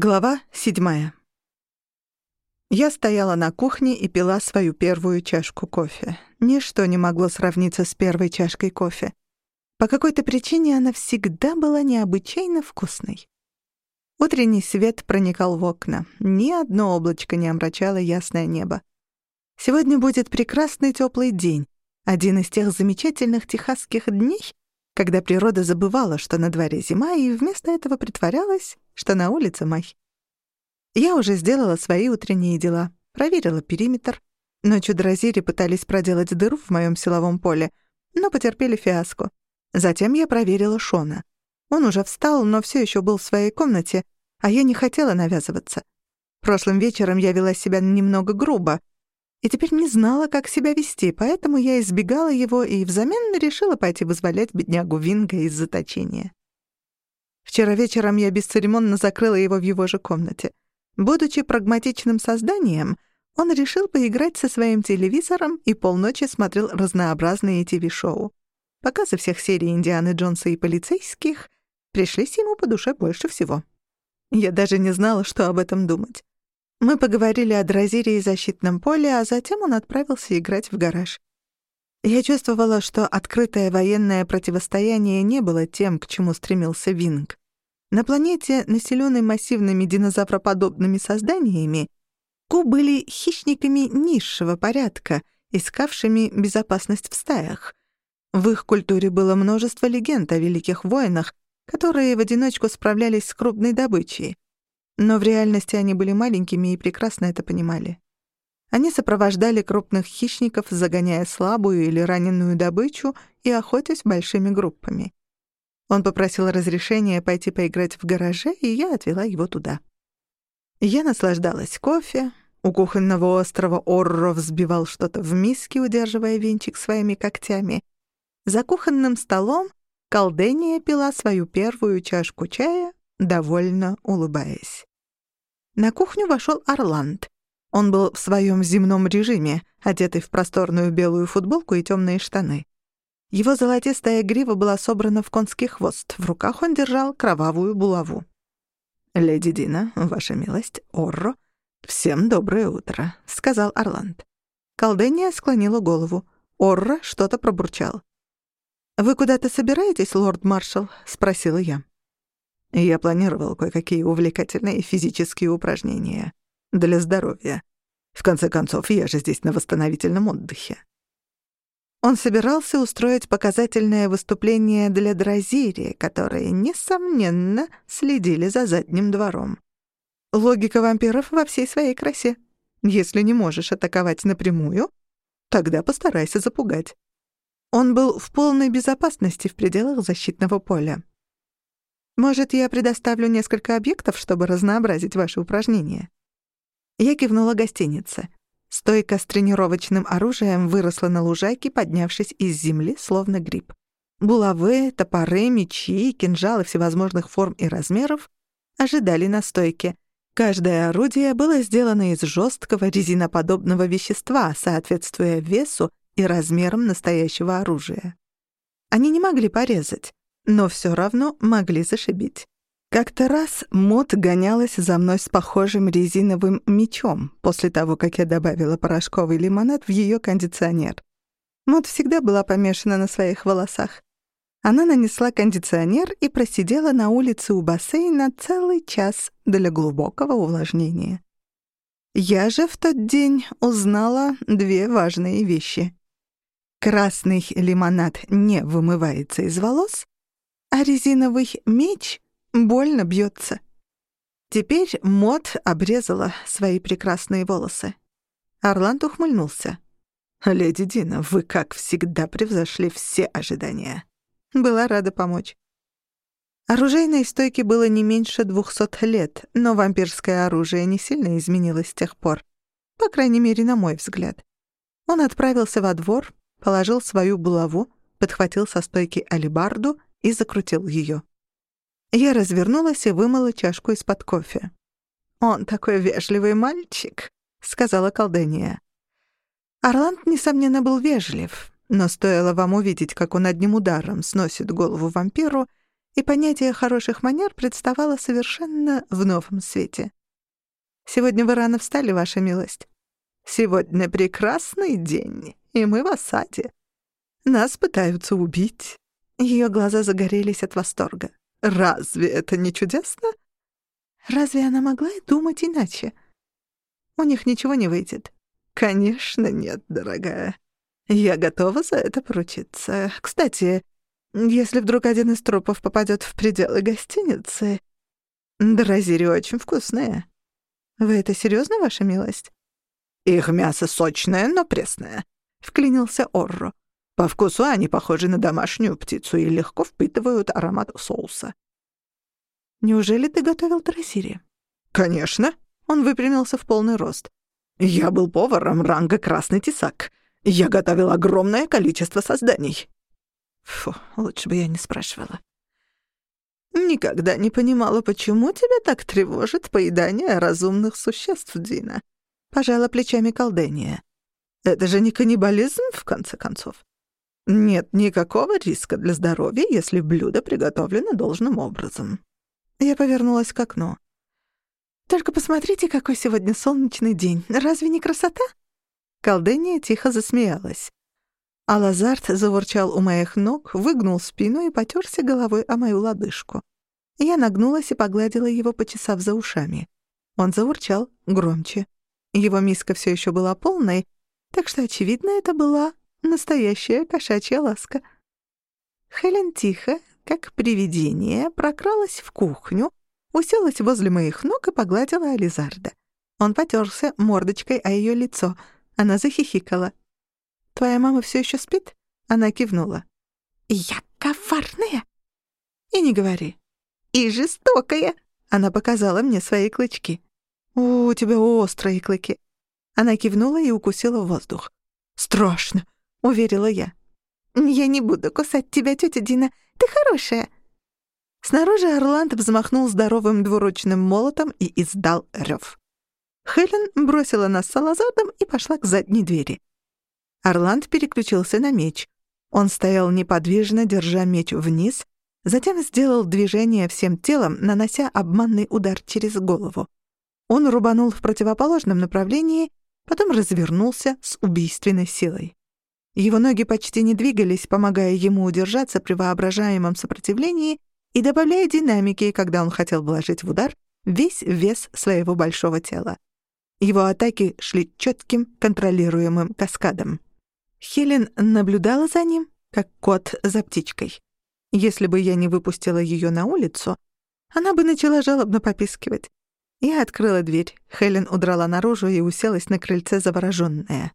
Глава седьмая. Я стояла на кухне и пила свою первую чашку кофе. Ничто не могло сравниться с первой чашкой кофе. По какой-то причине она всегда была необычайно вкусной. Утренний свет проникал в окна. Ни одно облачко не омрачало ясное небо. Сегодня будет прекрасный теплый день, один из тех замечательных техасских дней, когда природа забывала, что на дворе зима, и вместо этого притворялась, что на улице май. Я уже сделала свои утренние дела, проверила периметр. Ночью дразири пытались проделать дыру в моем силовом поле, но потерпели фиаско. Затем я проверила Шона. Он уже встал, но все еще был в своей комнате, а я не хотела навязываться. Прошлым вечером я вела себя немного грубо, и теперь не знала, как себя вести, поэтому я избегала его и взамен решила пойти вызволять беднягу Винга из заточения. Вчера вечером я бесцеремонно закрыла его в его же комнате. Будучи прагматичным созданием, он решил поиграть со своим телевизором и полночи смотрел разнообразные ТВ-шоу. Показы всех серий Индианы Джонса и полицейских пришлись ему по душе больше всего. Я даже не знала, что об этом думать. Мы поговорили о Дразире и защитном поле, а затем он отправился играть в гараж. Я чувствовала, что открытое военное противостояние не было тем, к чему стремился Винг. На планете, населенной массивными динозавроподобными созданиями, Ку были хищниками низшего порядка, искавшими безопасность в стаях. В их культуре было множество легенд о великих воинах, которые в одиночку справлялись с крупной добычей. Но в реальности они были маленькими и прекрасно это понимали. Они сопровождали крупных хищников, загоняя слабую или раненую добычу и охотясь большими группами. Он попросил разрешения пойти поиграть в гараже, и я отвела его туда. Я наслаждалась кофе. У кухонного острова Орро взбивал что-то в миске, удерживая венчик своими когтями. За кухонным столом колдения пила свою первую чашку чая, довольно улыбаясь. На кухню вошел Орланд. Он был в своем земном режиме, одетый в просторную белую футболку и темные штаны. Его золотистая грива была собрана в конский хвост, в руках он держал кровавую булаву. «Леди Дина, ваша милость, Орро, всем доброе утро», — сказал Орланд. Колдения склонила голову. Орро что-то пробурчал. «Вы куда-то собираетесь, лорд-маршал?» — спросила я. Я планировал кое-какие увлекательные физические упражнения. Для здоровья. В конце концов, я же здесь на восстановительном отдыхе. Он собирался устроить показательное выступление для Дразири, которые, несомненно, следили за задним двором. Логика вампиров во всей своей красе. Если не можешь атаковать напрямую, тогда постарайся запугать. Он был в полной безопасности в пределах защитного поля. Может, я предоставлю несколько объектов, чтобы разнообразить ваши упражнения?» Я кивнула гостинице. Стойка с тренировочным оружием выросла на лужайке, поднявшись из земли, словно гриб. Булавы, топоры, мечи, кинжалы всевозможных форм и размеров ожидали на стойке. Каждое орудие было сделано из жесткого резиноподобного вещества, соответствуя весу и размерам настоящего оружия. Они не могли порезать, но все равно могли зашибить. Как-то раз Мот гонялась за мной с похожим резиновым мечом после того, как я добавила порошковый лимонад в ее кондиционер. Мот всегда была помешана на своих волосах. Она нанесла кондиционер и просидела на улице у бассейна целый час для глубокого увлажнения. Я же в тот день узнала две важные вещи. Красный лимонад не вымывается из волос, а резиновый меч больно бьется. Теперь Мод обрезала свои прекрасные волосы. Орланд ухмыльнулся. «Леди Дина, вы, как всегда, превзошли все ожидания». Была рада помочь. Оружейной стойке было не меньше двухсот лет, но вампирское оружие не сильно изменилось с тех пор. По крайней мере, на мой взгляд. Он отправился во двор, положил свою булаву, подхватил со стойки алебарду и закрутил ее. Я развернулась и вымыла чашку из-под кофе. «Он такой вежливый мальчик», — сказала колдения. Орланд, несомненно, был вежлив, но стоило вам увидеть, как он одним ударом сносит голову вампиру, и понятие хороших манер представало совершенно в новом свете. «Сегодня вы рано встали, ваша милость. Сегодня прекрасный день, и мы в осаде. Нас пытаются убить». Ее глаза загорелись от восторга. «Разве это не чудесно?» Разве она могла и думать иначе? У них ничего не выйдет. Конечно, нет, дорогая. Я готова за это поручиться. Кстати, если вдруг один из трупов попадет в пределы гостиницы... Дрозири очень вкусные. Вы это серьезно, ваша милость? Их мясо сочное, но пресное, — вклинился Орро. По вкусу они похожи на домашнюю птицу и легко впитывают аромат соуса. Неужели ты готовил дрозири? Конечно. Он выпрямился в полный рост. Я был поваром ранга «Красный тесак». Я готовил огромное количество созданий. Фу, лучше бы я не спрашивала. Никогда не понимала, почему тебя так тревожит поедание разумных существ, Дина. Пожала плечами колдения. Это же не каннибализм, в конце концов. Нет никакого риска для здоровья, если блюдо приготовлено должным образом. Я повернулась к окну. «Только посмотрите, какой сегодня солнечный день. Разве не красота?» Колдения тихо засмеялась. А Лазарт заворчал у моих ног, выгнул спину и потерся головой о мою лодыжку. Я нагнулась и погладила его, почесав за ушами. Он заурчал громче. Его миска все еще была полной, так что, очевидно, это была настоящая кошачья ласка. Хелен тихо, как привидение, прокралась в кухню, уселась возле моих ног и погладила Ализарда. Он потерся мордочкой о ее лицо. Она захихикала. «Твоя мама все еще спит?» Она кивнула. «Я коварная!» «И не говори». «И жестокая!» Она показала мне свои клычки. «У, тебя острые клыки». Она кивнула и укусила воздух. «Страшно», — уверила я. «Я не буду кусать тебя, тетя Дина. Ты хорошая». Снаружи Орланд взмахнул здоровым двуручным молотом и издал рев. Хелен бросила нас с Салазардом и пошла к задней двери. Орланд переключился на меч. Он стоял неподвижно, держа меч вниз, затем сделал движение всем телом, нанося обманный удар через голову. Он рубанул в противоположном направлении, потом развернулся с убийственной силой. Его ноги почти не двигались, помогая ему удержаться при воображаемом сопротивлении и добавляя динамики, когда он хотел вложить в удар весь вес своего большого тела. Его атаки шли четким, контролируемым каскадом. Хелен наблюдала за ним, как кот за птичкой. Если бы я не выпустила ее на улицу, она бы начала жалобно попискивать. Я открыла дверь, Хелен удрала наружу и уселась на крыльце заворожённая.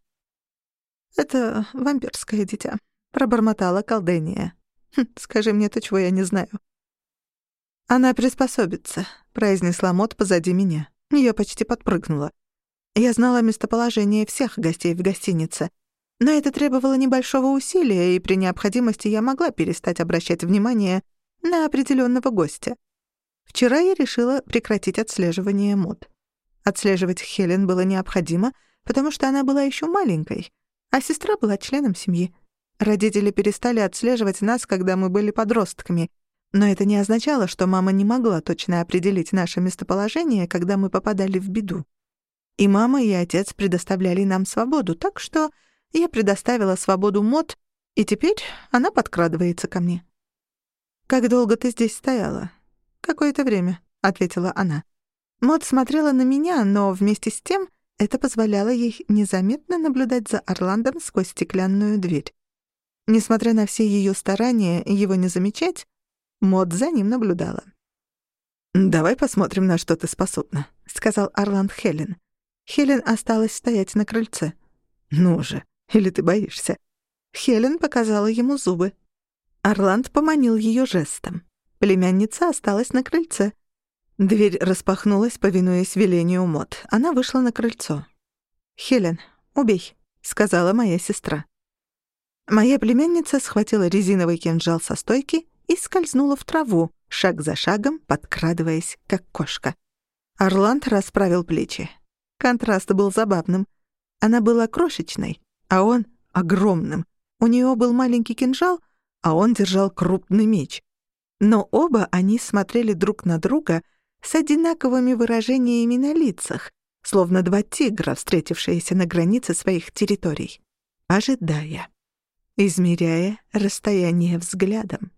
«Это вампирское дитя», — пробормотала колдения. Хм, «Скажи мне то, чего я не знаю». «Она приспособится», — произнесла Мот позади меня. Я почти подпрыгнула. Я знала местоположение всех гостей в гостинице — но это требовало небольшого усилия, и при необходимости я могла перестать обращать внимание на определенного гостя. Вчера я решила прекратить отслеживание мод. Отслеживать Хелен было необходимо, потому что она была еще маленькой, а сестра была членом семьи. Родители перестали отслеживать нас, когда мы были подростками, но это не означало, что мама не могла точно определить наше местоположение, когда мы попадали в беду. И мама, и отец предоставляли нам свободу, так что я предоставила свободу Мод, и теперь она подкрадывается ко мне. «Как долго ты здесь стояла?» «Какое-то время», — ответила она. Мод смотрела на меня, но вместе с тем это позволяло ей незаметно наблюдать за Орландом сквозь стеклянную дверь. Несмотря на все ее старания его не замечать, Мод за ним наблюдала. «Давай посмотрим, на что ты способна», — сказал Орланд Хелен. Хелен осталась стоять на крыльце. «Ну же, или ты боишься?» Хелен показала ему зубы. Орланд поманил ее жестом. Племянница осталась на крыльце. Дверь распахнулась, повинуясь велению Мот. Она вышла на крыльцо. «Хелен, убей», — сказала моя сестра. Моя племянница схватила резиновый кинжал со стойки и скользнула в траву, шаг за шагом, подкрадываясь, как кошка. Орланд расправил плечи. Контраст был забавным. Она была крошечной, а он огромным. У нее был маленький кинжал, а он держал крупный меч. Но оба они смотрели друг на друга с одинаковыми выражениями на лицах, словно два тигра, встретившиеся на границе своих территорий, ожидая, измеряя расстояние взглядом,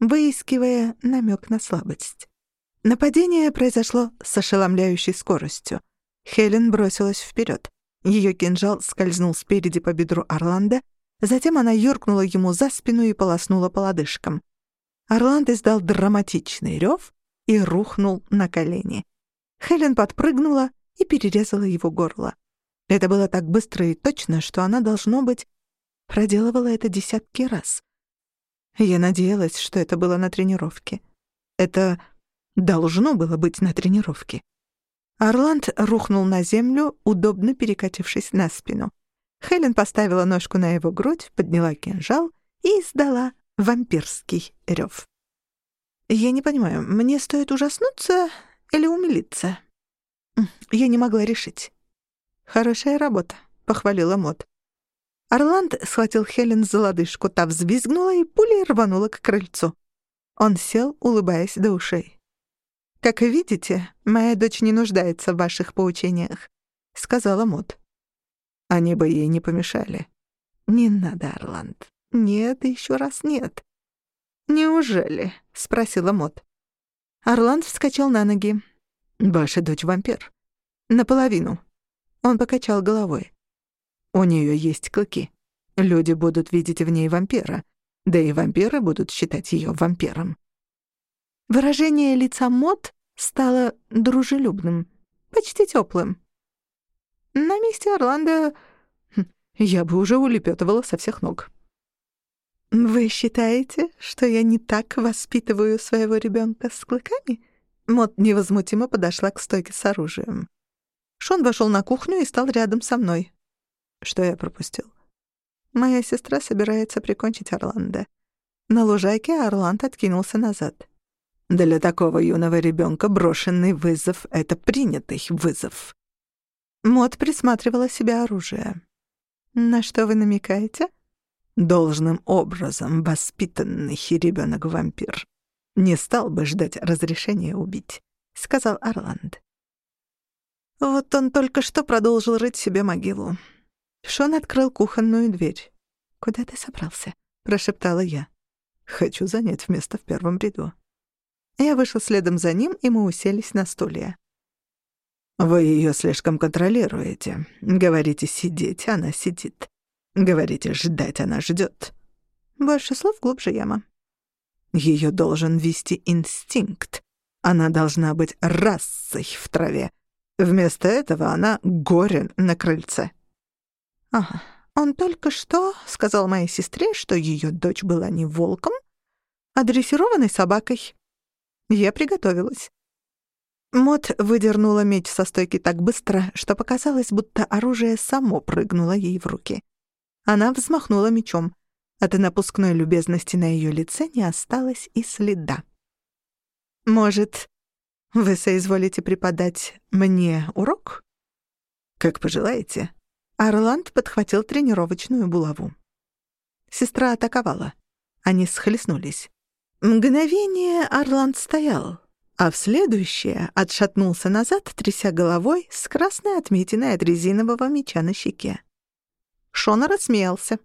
выискивая намек на слабость. Нападение произошло с ошеломляющей скоростью. Хелен бросилась вперед. Ее кинжал скользнул спереди по бедру Орландо, затем она юркнула ему за спину и полоснула по лодыжкам. Орланд издал драматичный рев и рухнул на колени. Хелен подпрыгнула и перерезала его горло. Это было так быстро и точно, что она, должно быть, проделывала это десятки раз. Я надеялась, что это было на тренировке. Это должно было быть на тренировке. Орланд рухнул на землю, удобно перекатившись на спину. Хелен поставила ножку на его грудь, подняла кинжал и издала вампирский рев. «Я не понимаю, мне стоит ужаснуться или умилиться?» Я не могла решить. «Хорошая работа», — похвалила Мот. Орланд схватил Хелен за лодыжку, та взвизгнула и пулей рванула к крыльцу. Он сел, улыбаясь до ушей. «Как видите, моя дочь не нуждается в ваших поучениях», — сказала Мот. «Они бы ей не помешали». «Не надо, Орланд. Нет, еще раз нет». «Неужели?» — спросила Мот. Орланд вскочил на ноги. «Ваша дочь вампир». «Наполовину». Он покачал головой. «У нее есть клыки. Люди будут видеть в ней вампира, да и вампиры будут считать ее вампиром. Выражение лица Мот стало дружелюбным, почти теплым. На месте Орландо я бы уже улепетывала со всех ног. «Вы считаете, что я не так воспитываю своего ребенка с клыками?» Мот невозмутимо подошла к стойке с оружием. Шон вошел на кухню и стал рядом со мной. Что я пропустил? Моя сестра собирается прикончить Орландо. На лужайке Орланд откинулся назад. Для такого юного ребенка брошенный вызов — это принятый вызов. Мод присматривала себе оружие. «На что вы намекаете?» «Должным образом воспитанный ребенок-вампир не стал бы ждать разрешения убить», — сказал Орланд. Вот он только что продолжил рыть себе могилу. Шон открыл кухонную дверь. «Куда ты собрался?» — прошептала я. «Хочу занять место в первом ряду». Я вышел следом за ним, и мы уселись на стулья. «Вы ее слишком контролируете. Говорите сидеть, она сидит. Говорите ждать, она ждет. Больше слов, глубже яма. Ее должен вести инстинкт. Она должна быть расой в траве. Вместо этого она горен на крыльце. Ага, он только что сказал моей сестре, что ее дочь была не волком, а дрессированной собакой. Я приготовилась. Мот выдернула меч со стойки так быстро, что показалось, будто оружие само прыгнуло ей в руки. Она взмахнула мечом. От напускной любезности на ее лице не осталось и следа. «Может, вы соизволите преподать мне урок?» «Как пожелаете». Орланд подхватил тренировочную булаву. Сестра атаковала. Они схлестнулись. Мгновение Орланд стоял, а в следующее отшатнулся назад, тряся головой с красной отметиной от резинового меча на щеке. Шона рассмеялся.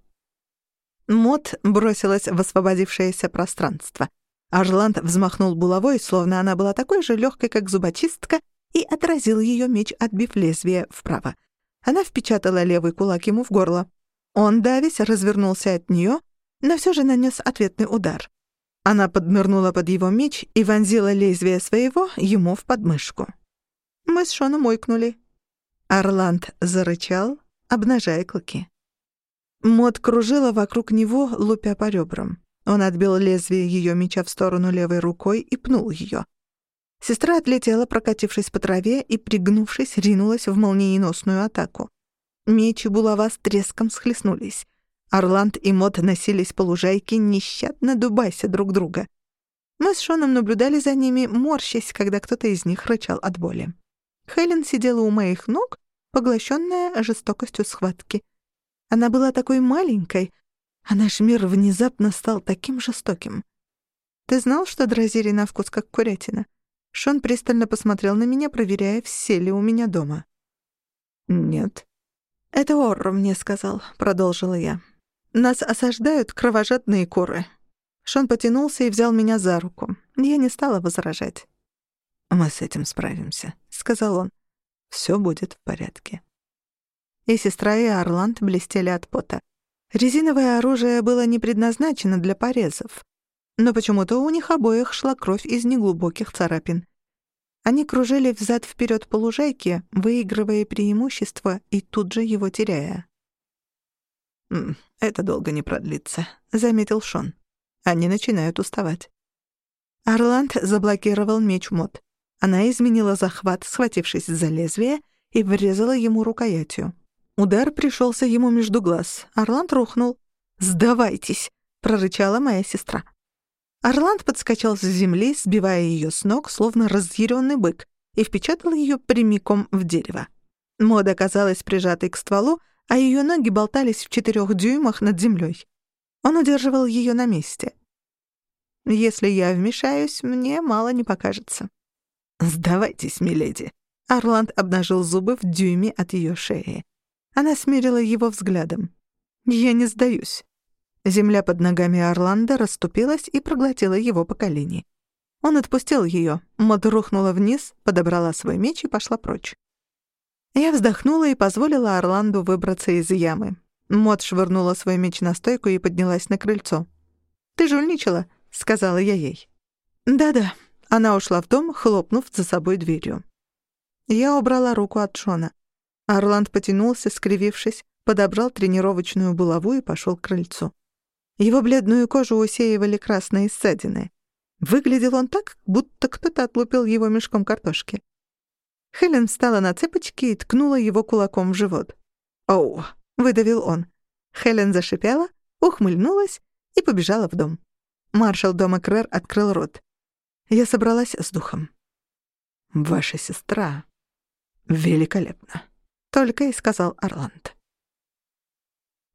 Мот бросилась в освободившееся пространство. Орланд взмахнул булавой, словно она была такой же легкой, как зубочистка, и отразил ее меч, отбив лезвие вправо. Она впечатала левый кулак ему в горло. Он, давясь, развернулся от нее, но все же нанес ответный удар. Она поднырнула под его меч и вонзила лезвие своего ему в подмышку. Мы с Шоном ойкнули. Орланд зарычал, обнажая клыки. Мод кружила вокруг него, лупя по ребрам. Он отбил лезвие ее меча в сторону левой рукой и пнул ее. Сестра отлетела, прокатившись по траве, и, пригнувшись, ринулась в молниеносную атаку. Меч и булава с треском схлестнулись. Орланд и Мот носились по лужайке, нещадно дубайся друг друга. Мы с Шоном наблюдали за ними, морщась, когда кто-то из них рычал от боли. Хелен сидела у моих ног, поглощенная жестокостью схватки. Она была такой маленькой, а наш мир внезапно стал таким жестоким. Ты знал, что дразири на вкус как курятина? Шон пристально посмотрел на меня, проверяя, все ли у меня дома. «Нет». «Это Орро мне сказал», — продолжила я. «Нас осаждают кровожадные куры». Шон потянулся и взял меня за руку. Я не стала возражать. «Мы с этим справимся», — сказал он. «Всё будет в порядке». И сестра, и Орланд блестели от пота. Резиновое оружие было не предназначено для порезов. Но почему-то у них обоих шла кровь из неглубоких царапин. Они кружили взад вперед по лужайке, выигрывая преимущество и тут же его теряя. «Это долго не продлится», — заметил Шон. «Они начинают уставать». Орланд заблокировал меч Мот. Она изменила захват, схватившись за лезвие, и врезала ему рукоятью. Удар пришелся ему между глаз. Орланд рухнул. «Сдавайтесь!» — прорычала моя сестра. Орланд подскочил с земли, сбивая ее с ног, словно разъяренный бык, и впечатал ее прямиком в дерево. Мода оказалась прижатой к стволу, а ее ноги болтались в четырех дюймах над землей. Он удерживал ее на месте. Если я вмешаюсь, мне мало не покажется. «Сдавайтесь, миледи!» Орланд обнажил зубы в дюйме от ее шеи. Она смирила его взглядом. «Я не сдаюсь». Земля под ногами Орландо расступилась и проглотила его по колени. Он отпустил ее, Мод рухнула вниз, подобрала свой меч и пошла прочь. Я вздохнула и позволила Орланду выбраться из ямы. Мод швырнула свой меч на стойку и поднялась на крыльцо. «Ты жульничала», — сказала я ей. «Да-да». Она ушла в дом, хлопнув за собой дверью. Я убрала руку от Шона. Орланд потянулся, скривившись, подобрал тренировочную булаву и пошел к крыльцу. Его бледную кожу усеивали красные ссадины. Выглядел он так, будто кто-то отлупил его мешком картошки. Хелен встала на цепочки и ткнула его кулаком в живот. «Оу!» — выдавил он. Хелен зашипела, ухмыльнулась и побежала в дом. Маршал дома Крэр открыл рот. Я собралась с духом. «Ваша сестра великолепна», — только и сказал Орланд.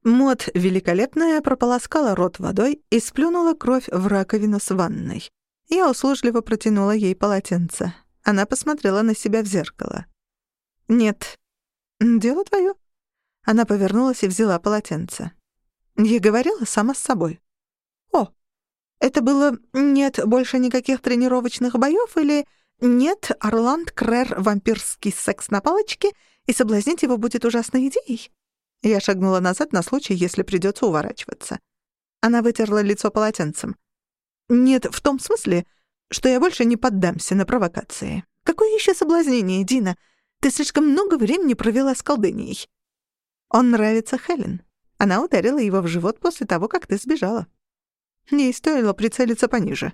Мод великолепная прополоскала рот водой и сплюнула кровь в раковину с ванной. Я услужливо протянула ей полотенце. Она посмотрела на себя в зеркало. «Нет, дело твое». Она повернулась и взяла полотенце. Я говорила сама с собой. «О, это было «нет больше никаких тренировочных боёв» или «нет, Орланд Крэр вампирский секс на палочке, и соблазнить его будет ужасной идеей»?» Я шагнула назад на случай, если придётся уворачиваться. Она вытерла лицо полотенцем. «Нет, в том смысле, что я больше не поддамся на провокации. Какое ещё соблазнение, Дина? Ты слишком много времени провела с колдыней». «Он нравится Хелен. Она ударила его в живот после того, как ты сбежала. Ей стоило прицелиться пониже».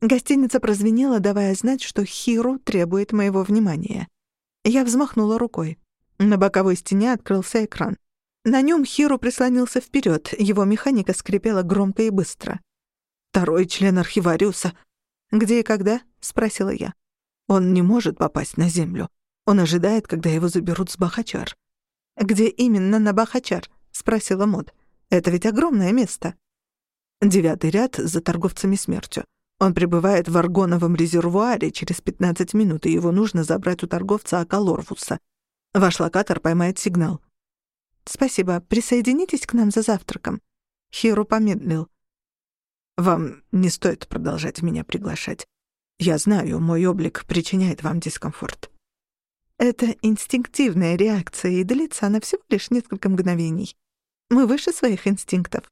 Гостиница прозвенела, давая знать, что Хиру требует моего внимания. Я взмахнула рукой. На боковой стене открылся экран. На нем Хиру прислонился вперед, его механика скрипела громко и быстро. «Второй член архивариуса». «Где и когда?» — спросила я. «Он не может попасть на Землю. Он ожидает, когда его заберут с Бахачар». «Где именно на Бахачар?» — спросила Мод. «Это ведь огромное место». Девятый ряд за торговцами смертью. Он пребывает в аргоновом резервуаре через 15 минут, и его нужно забрать у торговца Акалорвуса. Ваш локатор поймает сигнал. Спасибо. Присоединитесь к нам за завтраком. Хиру помедлил. Вам не стоит продолжать меня приглашать. Я знаю, мой облик причиняет вам дискомфорт. Это инстинктивная реакция, и длится она всего лишь несколько мгновений. Мы выше своих инстинктов.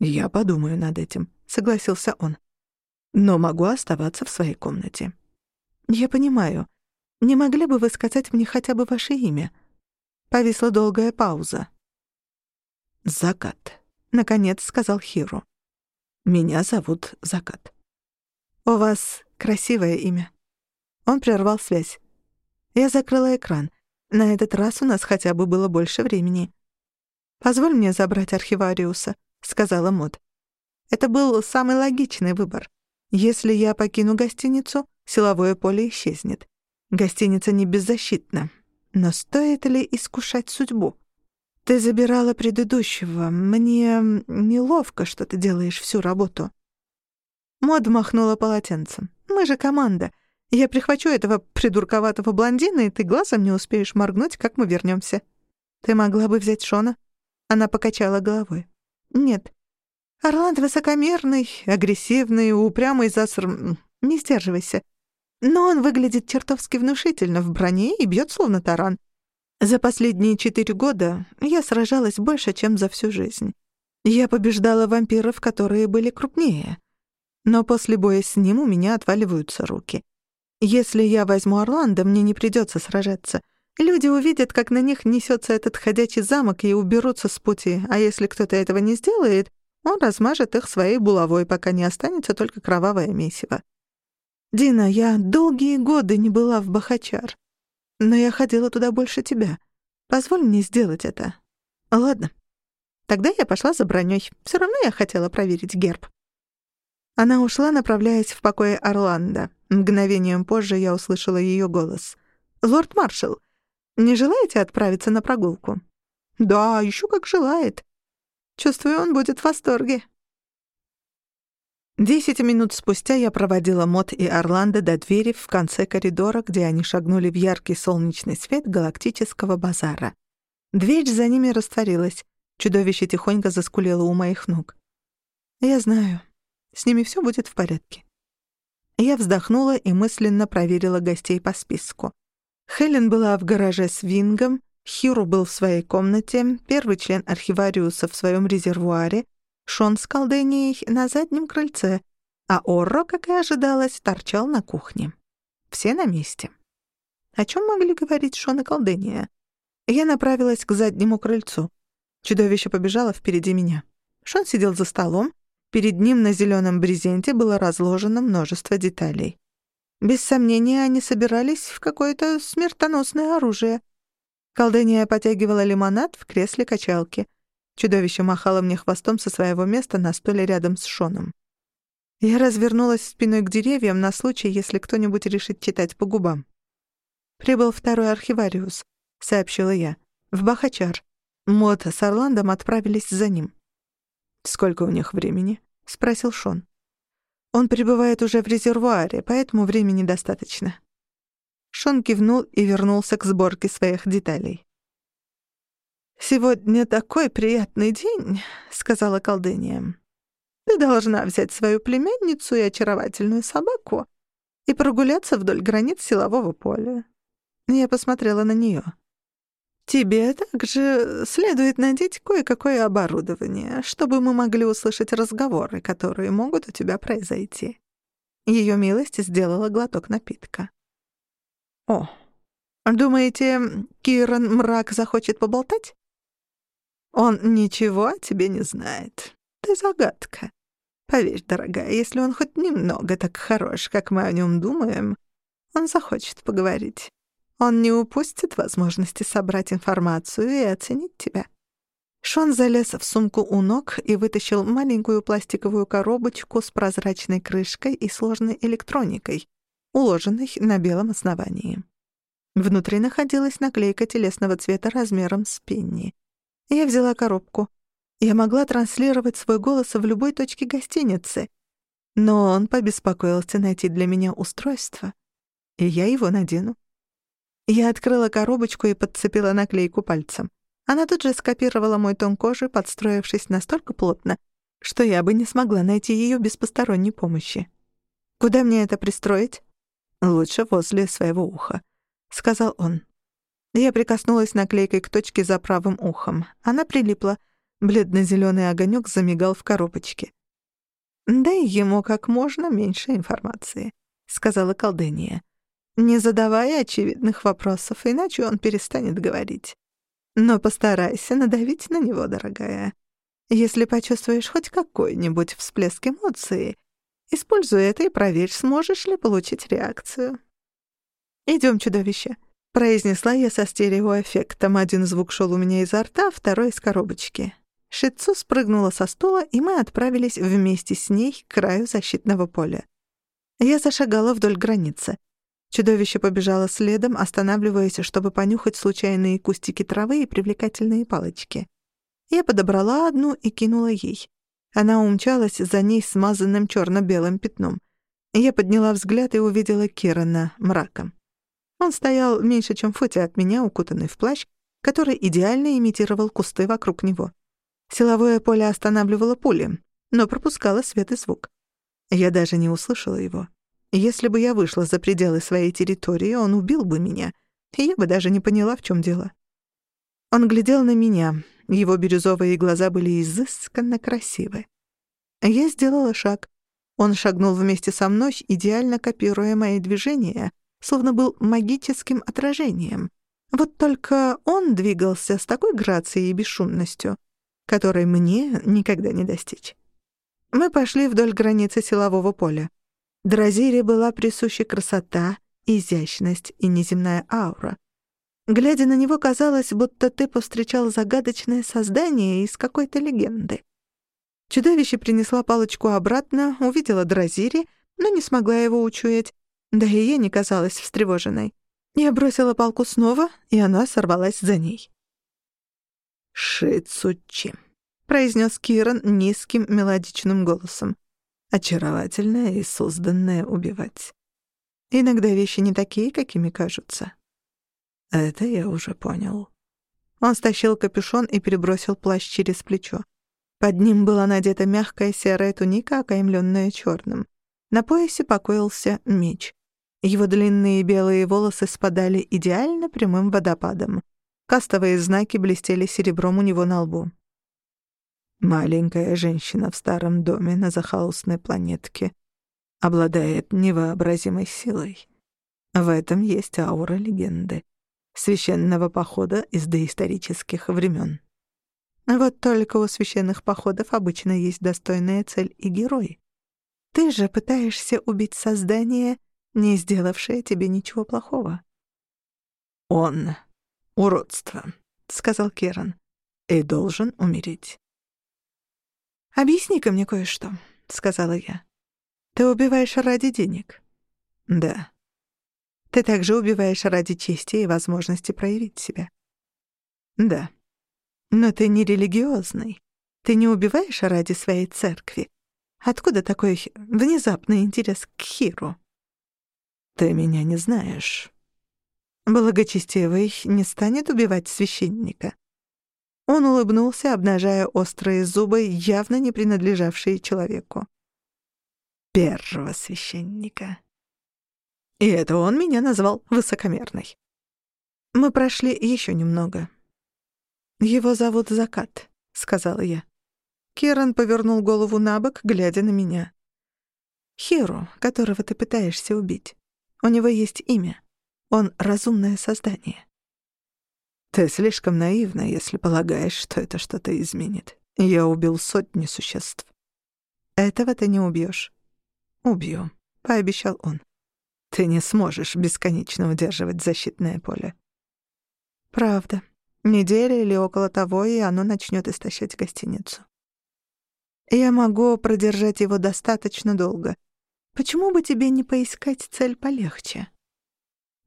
Я подумаю над этим, согласился он. Но могу оставаться в своей комнате. Я понимаю. Не могли бы вы сказать мне хотя бы ваше имя?» Повисла долгая пауза. «Закат», — наконец сказал Хиру. «Меня зовут Закат». «У вас красивое имя». Он прервал связь. Я закрыла экран. На этот раз у нас хотя бы было больше времени. «Позволь мне забрать архивариуса», — сказала Мод. Это был самый логичный выбор. Если я покину гостиницу, силовое поле исчезнет. Гостиница не беззащитна. Но стоит ли искушать судьбу? Ты забирала предыдущего. Мне неловко, что ты делаешь всю работу. Мод махнула полотенцем. «Мы же команда. Я прихвачу этого придурковатого блондина, и ты глазом не успеешь моргнуть, как мы вернёмся. Ты могла бы взять Шона?» Она покачала головой. «Нет. Орланд высокомерный, агрессивный, упрямый заср... Не сдерживайся. Но он выглядит чертовски внушительно в броне и бьёт словно таран. За последние четыре года я сражалась больше, чем за всю жизнь. Я побеждала вампиров, которые были крупнее. Но после боя с ним у меня отваливаются руки. Если я возьму Орландо, мне не придется сражаться. Люди увидят, как на них несется этот ходячий замок и уберутся с пути, а если кто-то этого не сделает, он размажет их своей булавой, пока не останется только кровавое месиво. «Дина, я долгие годы не была в Бахачар. Но я ходила туда больше тебя. Позволь мне сделать это. Ладно. Тогда я пошла за бронёй. Всё равно я хотела проверить герб. Она ушла, направляясь в покое Орландо. Мгновением позже я услышала её голос. «Лорд-маршал, не желаете отправиться на прогулку?» «Да, ещё как желает. Чувствую, он будет в восторге». Десять минут спустя я проводила Мот и Орландо до двери в конце коридора, где они шагнули в яркий солнечный свет галактического базара. Дверь за ними растворилась. Чудовище тихонько заскулило у моих ног. «Я знаю. С ними все будет в порядке». Я вздохнула и мысленно проверила гостей по списку. Хелен была в гараже с Вингом, Хиру был в своей комнате, первый член архивариуса в своем резервуаре — Шон с колдынией на заднем крыльце, а Орро, как и ожидалось, торчал на кухне. Все на месте. О чем могли говорить Шон и колдыния? Я направилась к заднему крыльцу. Чудовище побежало впереди меня. Шон сидел за столом. Перед ним на зеленом брезенте было разложено множество деталей. Без сомнения, они собирались в какое-то смертоносное оружие. Колдыния потягивала лимонад в кресле качалки — Чудовище махало мне хвостом со своего места на столе рядом с Шоном. Я развернулась спиной к деревьям на случай, если кто-нибудь решит читать по губам. «Прибыл второй архивариус», — сообщила я. «В Бахачар. Мот с Орландом отправились за ним». «Сколько у них времени?» — спросил Шон. «Он пребывает уже в резервуаре, поэтому времени достаточно». Шон кивнул и вернулся к сборке своих деталей. «Сегодня такой приятный день», — сказала колдыня. «Ты должна взять свою племянницу и очаровательную собаку и прогуляться вдоль границ силового поля». Я посмотрела на неё. «Тебе также следует надеть кое-какое оборудование, чтобы мы могли услышать разговоры, которые могут у тебя произойти». Её милость сделала глоток напитка. «О, думаете, Киран Мрак захочет поболтать?» Он ничего о тебе не знает. Ты загадка. Поверь, дорогая, если он хоть немного так хорош, как мы о нем думаем, он захочет поговорить. Он не упустит возможности собрать информацию и оценить тебя. Шон залез в сумку у ног и вытащил маленькую пластиковую коробочку с прозрачной крышкой и сложной электроникой, уложенной на белом основании. Внутри находилась наклейка телесного цвета размером с пенни — я взяла коробку. Я могла транслировать свой голос в любой точке гостиницы. Но он побеспокоился найти для меня устройство. И я его надену. Я открыла коробочку и подцепила наклейку пальцем. Она тут же скопировала мой тон кожи, подстроившись настолько плотно, что я бы не смогла найти ее без посторонней помощи. «Куда мне это пристроить?» «Лучше возле своего уха», — сказал он. Я прикоснулась наклейкой к точке за правым ухом. Она прилипла. Бледно-зелёный огонёк замигал в коробочке. «Дай ему как можно меньше информации», — сказала колдыния. «Не задавай очевидных вопросов, иначе он перестанет говорить. Но постарайся надавить на него, дорогая. Если почувствуешь хоть какой-нибудь всплеск эмоции, используй это и проверь, сможешь ли получить реакцию. Идём, чудовище». Произнесла я со стереоэффектом. Один звук шел у меня изо рта, второй — из коробочки. Шицу спрыгнула со стула, и мы отправились вместе с ней к краю защитного поля. Я зашагала вдоль границы. Чудовище побежало следом, останавливаясь, чтобы понюхать случайные кустики травы и привлекательные палочки. Я подобрала одну и кинула ей. Она умчалась за ней смазанным черно-белым пятном. Я подняла взгляд и увидела Кирана мраком. Он стоял меньше, чем в футе от меня, укутанный в плащ, который идеально имитировал кусты вокруг него. Силовое поле останавливало пули, но пропускало свет и звук. Я даже не услышала его. Если бы я вышла за пределы своей территории, он убил бы меня, и я бы даже не поняла, в чем дело. Он глядел на меня, его бирюзовые глаза были изысканно красивы. Я сделала шаг. Он шагнул вместе со мной, идеально копируя мои движения, словно был магическим отражением. Вот только он двигался с такой грацией и бесшумностью, которой мне никогда не достичь. Мы пошли вдоль границы силового поля. Дразире была присуща красота, изящность и неземная аура — Глядя на него, казалось, будто ты повстречал загадочное создание из какой-то легенды. Чудовище принесла палочку обратно, увидела Дразири, но не смогла его учуять. Да и я не казалась встревоженной. Я бросила палку снова, и она сорвалась за ней. «Шицучи», — произнес Киран низким мелодичным голосом. «Очаровательная и созданная убивать. Иногда вещи не такие, какими кажутся». Это я уже понял. Он стащил капюшон и перебросил плащ через плечо. Под ним была надета мягкая серая туника, окаймленная черным. На поясе покоился меч. Его длинные белые волосы спадали идеально прямым водопадом. Кастовые знаки блестели серебром у него на лбу. Маленькая женщина в старом доме на захолустной планетке обладает невообразимой силой. В этом есть аура легенды священного похода из доисторических времен. Вот только у священных походов обычно есть достойная цель и герой. Ты же пытаешься убить создание, не сделавшее тебе ничего плохого. «Он — уродство», — сказал Керан, — «и должен умереть». «Объясни-ка мне кое-что», — сказала я. «Ты убиваешь ради денег?» «Да». Ты также убиваешь ради чести и возможности проявить себя. Да. Но ты не религиозный. Ты не убиваешь ради своей церкви. Откуда такой внезапный интерес к Хиру? Ты меня не знаешь. Благочестивый не станет убивать священника. Он улыбнулся, обнажая острые зубы, явно не принадлежавшие человеку. Первого священника. И это он меня назвал высокомерной. Мы прошли еще немного. «Его зовут Закат», — сказала я. Керан повернул голову на бок, глядя на меня. «Хиру, которого ты пытаешься убить. У него есть имя. Он разумное создание». «Ты слишком наивна, если полагаешь, что это что-то изменит. Я убил сотни существ». «Этого ты не убьешь. «Убью», — пообещал он. Ты не сможешь бесконечно удерживать защитное поле. Правда. Неделя или около того, и оно начнет истощать гостиницу. Я могу продержать его достаточно долго. Почему бы тебе не поискать цель полегче?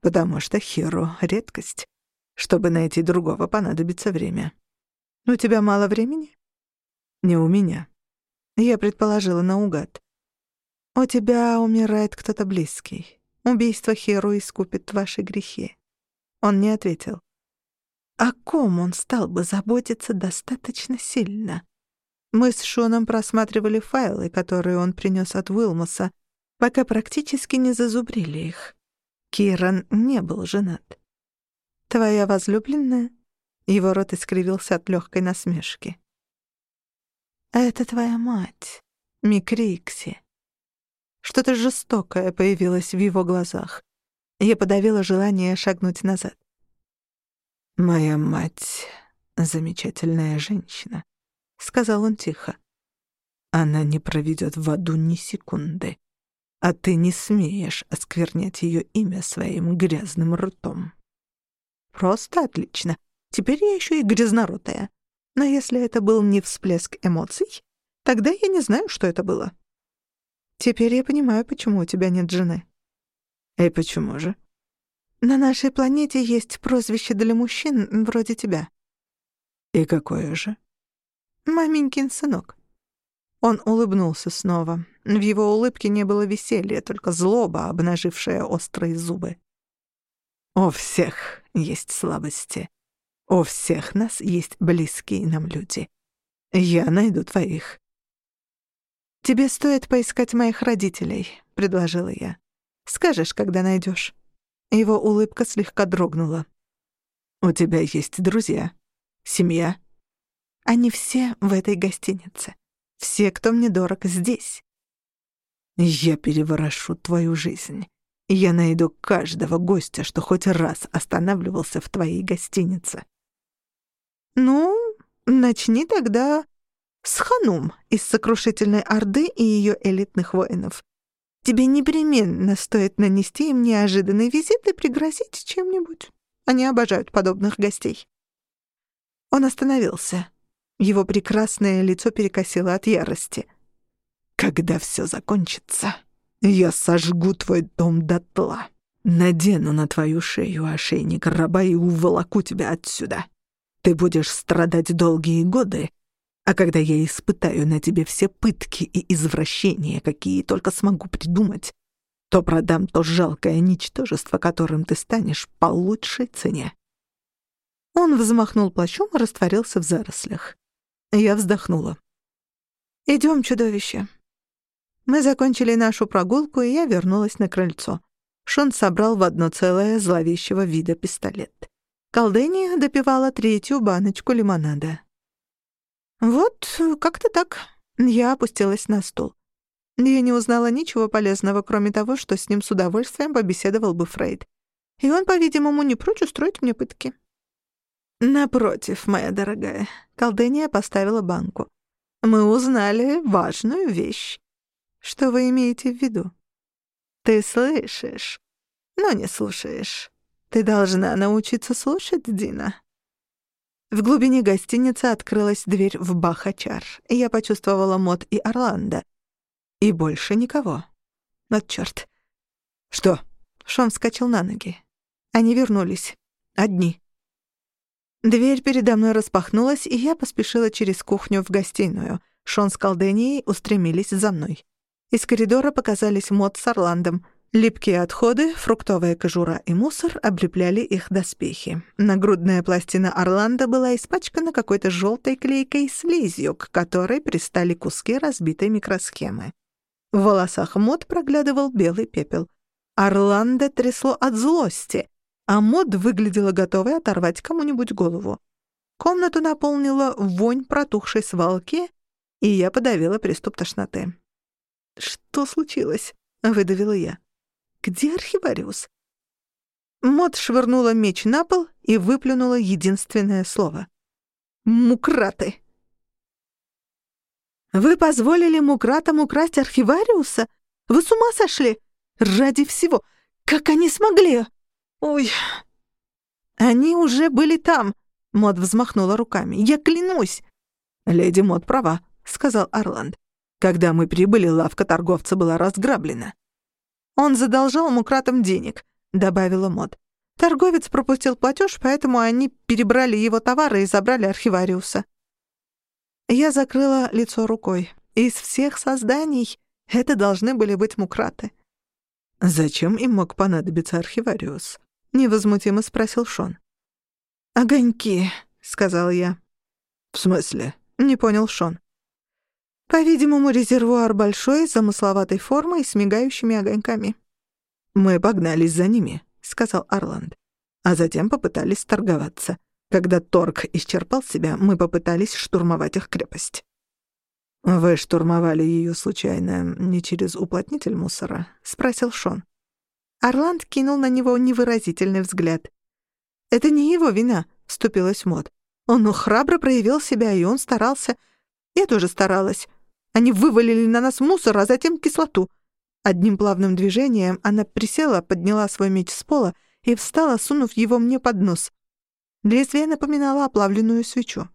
Потому что Хиро — редкость. Чтобы найти другого, понадобится время. У тебя мало времени? Не у меня. Я предположила наугад. У тебя умирает кто-то близкий. Убийство Херу искупит ваши грехи». Он не ответил. О ком он стал бы заботиться достаточно сильно? Мы с Шоном просматривали файлы, которые он принес от Уилмоса, пока практически не зазубрили их. Киран не был женат. «Твоя возлюбленная?» Его рот искривился от легкой насмешки. «Это твоя мать, Микрикси. Что-то жестокое появилось в его глазах. Я подавила желание шагнуть назад. «Моя мать — замечательная женщина», — сказал он тихо. «Она не проведет в аду ни секунды, а ты не смеешь осквернять ее имя своим грязным ртом». «Просто отлично. Теперь я еще и грязноротая. Но если это был не всплеск эмоций, тогда я не знаю, что это было». Теперь я понимаю, почему у тебя нет жены. И почему же? На нашей планете есть прозвище для мужчин вроде тебя. И какое же? Маменькин сынок. Он улыбнулся снова. В его улыбке не было веселья, только злоба, обнажившая острые зубы. «У всех есть слабости. У всех нас есть близкие нам люди. Я найду твоих». «Тебе стоит поискать моих родителей», — предложила я. «Скажешь, когда найдешь. Его улыбка слегка дрогнула. «У тебя есть друзья? Семья?» «Они все в этой гостинице. Все, кто мне дорог, здесь». «Я переворошу твою жизнь. Я найду каждого гостя, что хоть раз останавливался в твоей гостинице». «Ну, начни тогда с Ханум из сокрушительной Орды и ее элитных воинов. Тебе непременно стоит нанести им неожиданный визит и пригрозить чем-нибудь. Они обожают подобных гостей». Он остановился. Его прекрасное лицо перекосило от ярости. «Когда все закончится, я сожгу твой дом дотла, надену на твою шею ошейник раба и уволоку тебя отсюда. Ты будешь страдать долгие годы, а когда я испытаю на тебе все пытки и извращения, какие только смогу придумать, то продам то жалкое ничтожество, которым ты станешь по лучшей цене». Он взмахнул плащом и растворился в зарослях. Я вздохнула. «Идём, чудовище». Мы закончили нашу прогулку, и я вернулась на крыльцо. Шон собрал в одно целое зловещего вида пистолет. Колдения допивала третью баночку лимонада. Вот как-то так. Я опустилась на стул. Я не узнала ничего полезного, кроме того, что с ним с удовольствием побеседовал бы Фрейд. И он, по-видимому, не прочь устроить мне пытки. Напротив, моя дорогая, колдыня поставила банку. Мы узнали важную вещь. Что вы имеете в виду? Ты слышишь, но не слушаешь. Ты должна научиться слушать, Дина. В глубине гостиницы открылась дверь в Бахачар. Я почувствовала Мод и Орландо. И больше никого. Вот чёрт. Что? Шон вскочил на ноги. Они вернулись. Одни. Дверь передо мной распахнулась, и я поспешила через кухню в гостиную. Шон с колденией устремились за мной. Из коридора показались Мод с Орландом — Липкие отходы, фруктовая кожура и мусор облепляли их доспехи. Нагрудная пластина Орландо была испачкана какой-то желтой клейкой слизью, к которой пристали куски разбитой микросхемы. В волосах Мод проглядывал белый пепел. Орландо трясло от злости, а Мод выглядела готовой оторвать кому-нибудь голову. Комнату наполнила вонь протухшей свалки, и я подавила приступ тошноты. «Что случилось?» — выдавила я. Где архивариус? Мот швырнула меч на пол и выплюнула единственное слово. «Мукраты!» «Вы позволили мукратам украсть архивариуса? Вы с ума сошли? Ради всего! Как они смогли? Ой!» «Они уже были там!» — Мод взмахнула руками. «Я клянусь!» «Леди Мод права», — сказал Орланд. «Когда мы прибыли, лавка торговца была разграблена. Он задолжал мукратам денег», — добавила Мод. Торговец пропустил платеж, поэтому они перебрали его товары и забрали архивариуса. Я закрыла лицо рукой. Из всех созданий это должны были быть мукраты. «Зачем им мог понадобиться архивариус?» — невозмутимо спросил Шон. «Огоньки», — сказал я. «В смысле?» — не понял Шон. По-видимому, резервуар большой, замысловатой формы и с мигающими огоньками. «Мы погнались за ними», — сказал Орланд. «А затем попытались торговаться. Когда торг исчерпал себя, мы попытались штурмовать их крепость». «Вы штурмовали ее случайно не через уплотнитель мусора?» — спросил Шон. Орланд кинул на него невыразительный взгляд. «Это не его вина», — вступилась Мод. «Он храбро проявил себя, и он старался. Я тоже старалась. Они вывалили на нас мусор, а затем кислоту. Одним плавным движением она присела, подняла свой меч с пола и встала, сунув его мне под нос. Лезвие напоминало оплавленную свечу.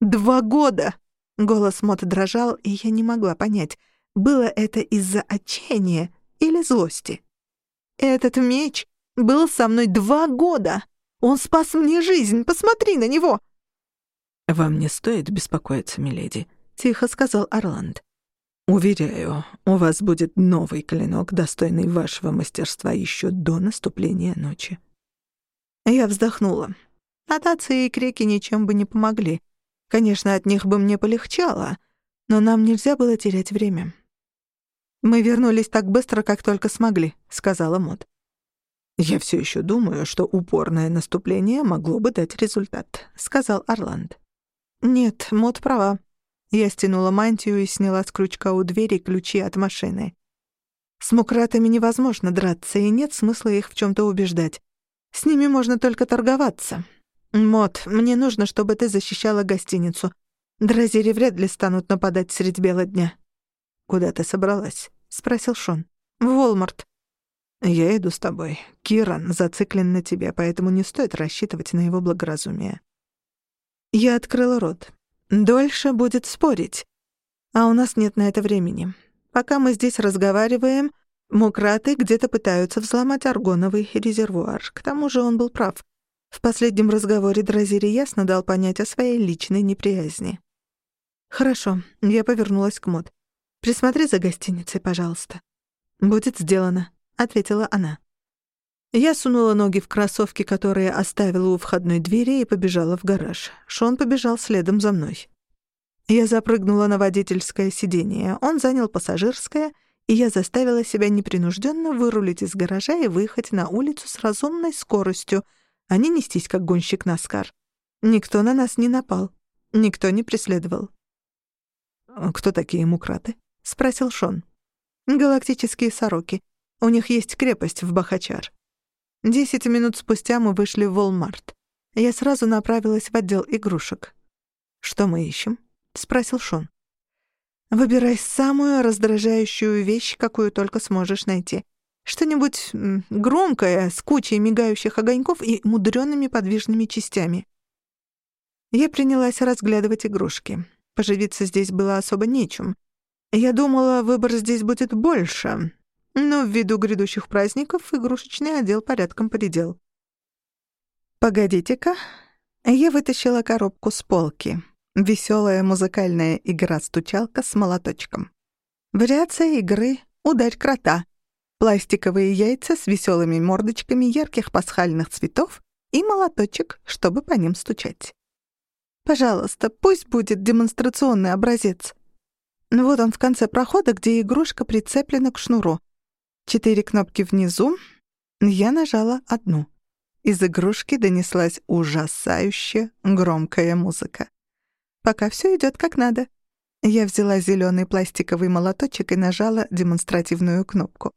«Два года!» — голос Мота дрожал, и я не могла понять, было это из-за отчаяния или злости. «Этот меч был со мной два года! Он спас мне жизнь! Посмотри на него!» «Вам не стоит беспокоиться, миледи», — тихо сказал Орланд. Уверяю, у вас будет новый клинок, достойный вашего мастерства еще до наступления ночи. Я вздохнула. Нотации и крики ничем бы не помогли. Конечно, от них бы мне полегчало, но нам нельзя было терять время. «Мы вернулись так быстро, как только смогли», — сказала Мод. «Я все еще думаю, что упорное наступление могло бы дать результат», — сказал Орланд. «Нет, Мод права. Я стянула мантию и сняла с крючка у двери ключи от машины. С мукратами невозможно драться, и нет смысла их в чем то убеждать. С ними можно только торговаться. Мот, мне нужно, чтобы ты защищала гостиницу. Дразири вряд ли станут нападать средь бела дня. «Куда ты собралась?» — спросил Шон. «В Волмарт». «Я иду с тобой. Киран зациклен на тебе, поэтому не стоит рассчитывать на его благоразумие». Я открыла рот. Дольше будет спорить. А у нас нет на это времени. Пока мы здесь разговариваем, мукраты где-то пытаются взломать аргоновый резервуар. К тому же он был прав. В последнем разговоре Дразири ясно дал понять о своей личной неприязни. «Хорошо», — я повернулась к Мод. «Присмотри за гостиницей, пожалуйста». «Будет сделано», — ответила она. Я сунула ноги в кроссовки, которые оставила у входной двери, и побежала в гараж. Шон побежал следом за мной. Я запрыгнула на водительское сиденье, он занял пассажирское, и я заставила себя непринужденно вырулить из гаража и выехать на улицу с разумной скоростью, а не нестись, как гонщик Наскар. Никто на нас не напал, никто не преследовал. «Кто такие мукраты?» — спросил Шон. «Галактические сороки. У них есть крепость в Бахачар. Десять минут спустя мы вышли в Волмарт. Я сразу направилась в отдел игрушек. «Что мы ищем?» — спросил Шон. «Выбирай самую раздражающую вещь, какую только сможешь найти. Что-нибудь громкое, с кучей мигающих огоньков и мудрёными подвижными частями». Я принялась разглядывать игрушки. Поживиться здесь было особо нечем. Я думала, выбор здесь будет больше, но ввиду грядущих праздников игрушечный отдел порядком поредел. «Погодите-ка». Я вытащила коробку с полки. Веселая музыкальная игра-стучалка с молоточком. Вариация игры «Ударь крота». Пластиковые яйца с веселыми мордочками ярких пасхальных цветов и молоточек, чтобы по ним стучать. Пожалуйста, пусть будет демонстрационный образец. Вот он в конце прохода, где игрушка прицеплена к шнуру. Четыре кнопки внизу. Я нажала одну. Из игрушки донеслась ужасающе громкая музыка. Пока все идет как надо. Я взяла зеленый пластиковый молоточек и нажала демонстративную кнопку.